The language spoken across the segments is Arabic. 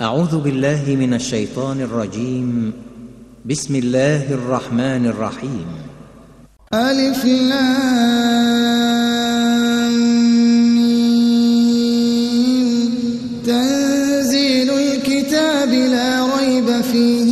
أعوذ بالله من الشيطان الرجيم. بسم الله الرحمن الرحيم. ألف لام تنزيل الكتاب لا ريب فيه.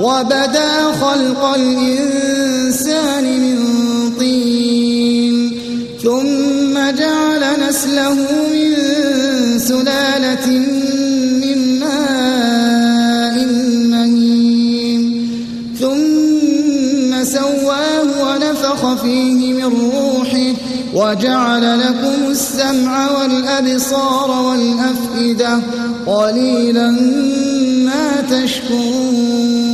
وبدأ خلق الإنسان من طين ثم جعل نسله من سلالة من ماء مهين ثم سواه ونفخ فيه من روحه وجعل لكم السمع والأبصار والأفئدة قليلا ما تشكرون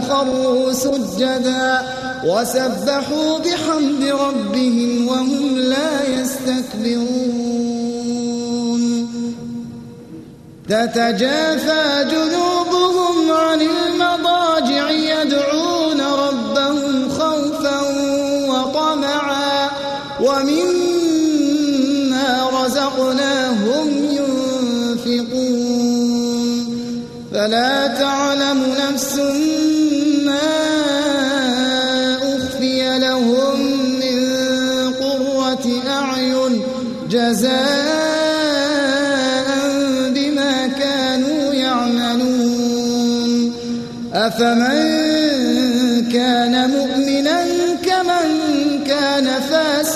خروا سجدا وسبحوا بحمد ربهم وهم لا يستكبرون تتجافى جنوبهم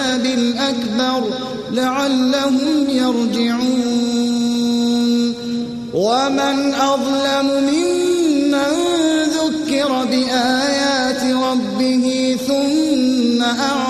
العذاب الأكبر لعلهم يرجعون. ومن أظلم ممن ذكر بآيات ربه ثم أعرض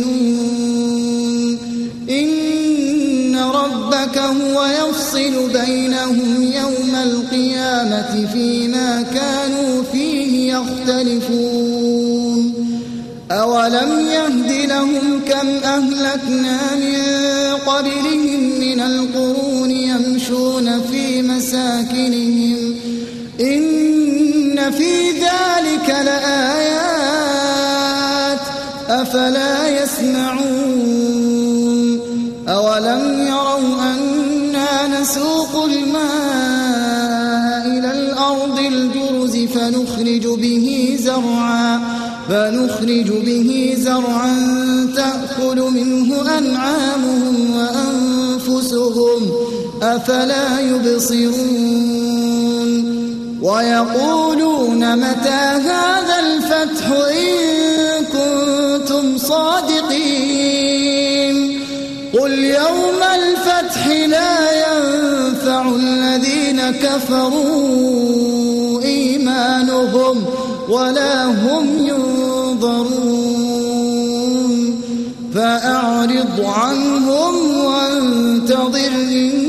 هو يفصل بينهم يوم القيامة فيما كانوا فيه يختلفون. أولم يهد لهم كم أهلكنا من قبلهم من القرون يمشون في مساكنهم؟ إن في ذلك لآيات أفلا يسمعون. نسوق الماء إلى الأرض الجرز فنخرج به زرعا فنخرج به زرعا تأكل منه أنعامهم وأنفسهم أفلا يبصرون. ويقولون متى هذا الفتح إن كنتم صادقين؟ قل يوم الفتح لا ينفع الذين كفروا إيمانهم ولا هم ينظرون فأعرض عنهم وانتظر إن